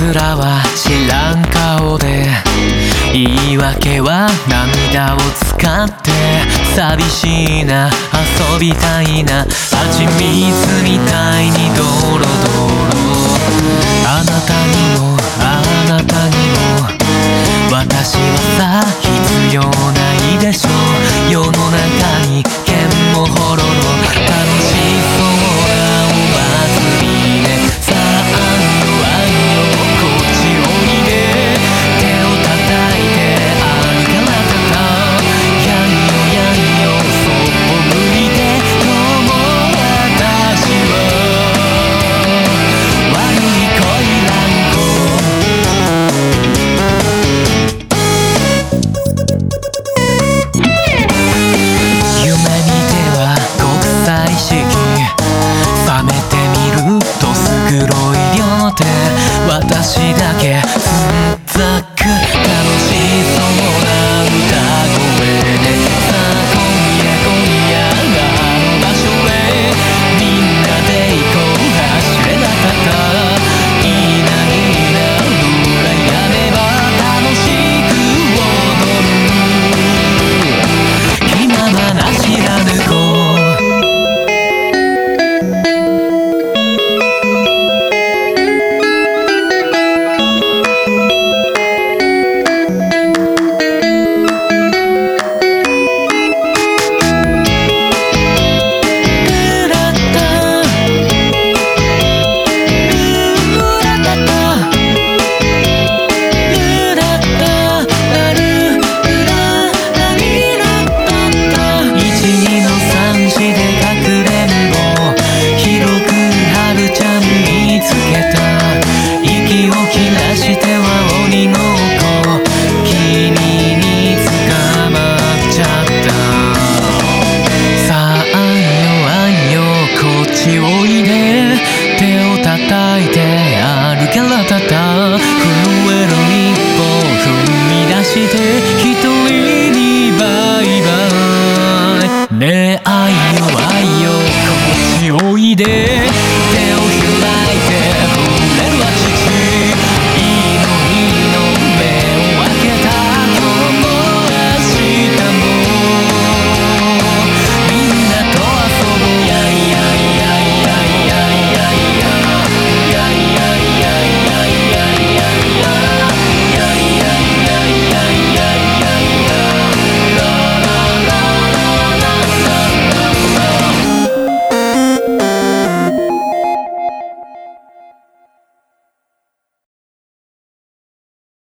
奴らは知らん顔で言い訳は涙を使って寂しいな遊びたいな蜂蜜みたいにドロドロ。あなたにも足を入れ手を叩いて歩けらたた震える一歩踏み出して一人にバイバイねえ愛よ愛よ心地おいで